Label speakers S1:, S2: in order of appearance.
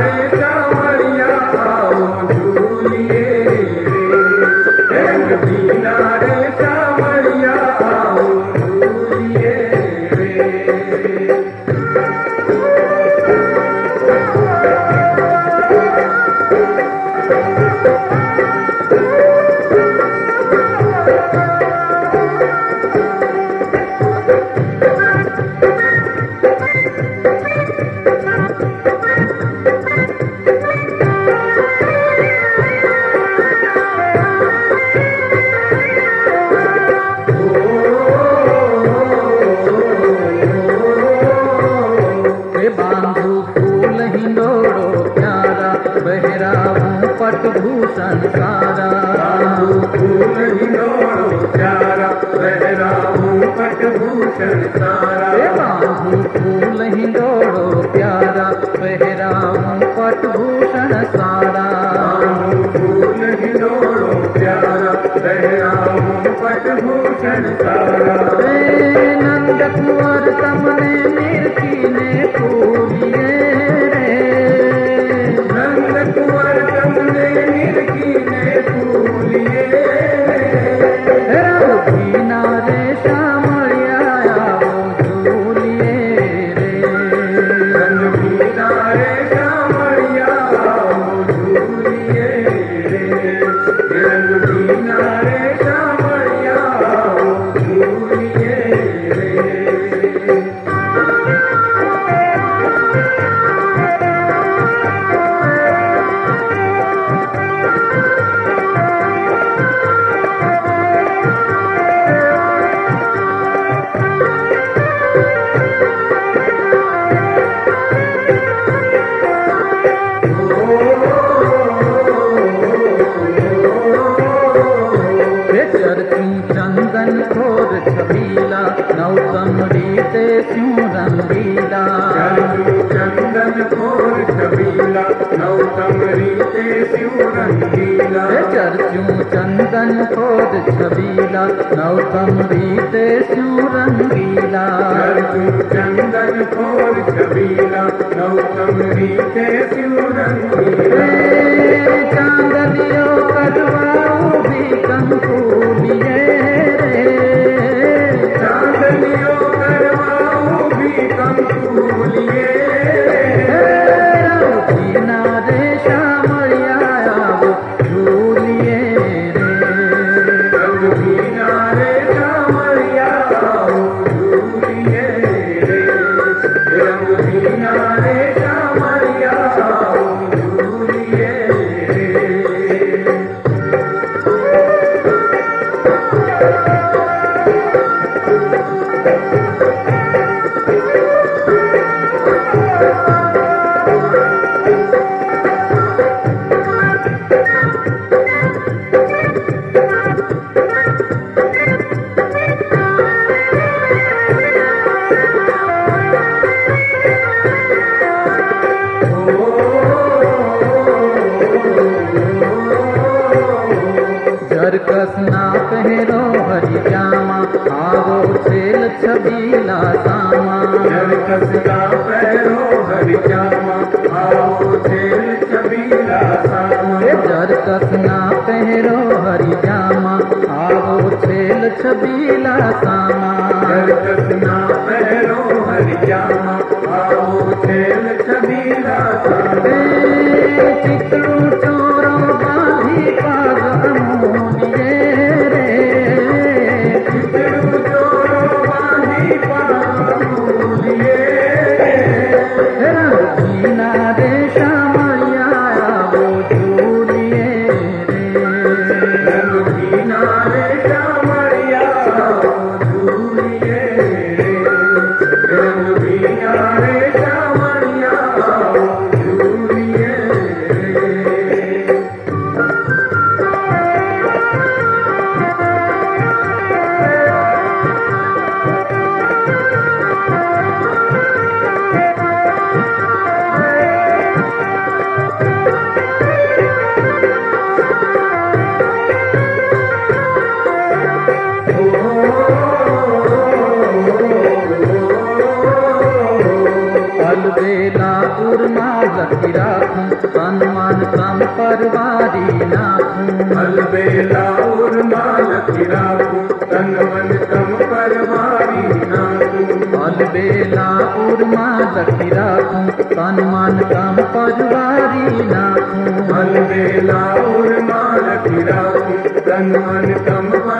S1: Hare जगत भूषण सारा।
S2: फूल हिरोड़ो प्यारा। पट भूषण सारा। नंद
S1: कुआ चर
S2: तू चंदन खोर छबीला नौ समरी ते स्यूं रंगीला।
S1: रीते
S2: स्यू चंदन खोद छबीला नौतम रीते स्यू रंगीला
S1: चंदन खोद छबीला नौतम रीते स्यू रंगीला
S2: चांदनियों करवाऊ भी कंकू हरियाओ थियल छबीला छेल छबीला सामा। न पहिरो हरी जामा आओ छेल छबीला सामा। बेला उर्मा रखी
S1: राखू, तन मन काम परिवारी नाखूं।
S2: मन
S1: बेला उर्मा रखी राखू, तन मन काम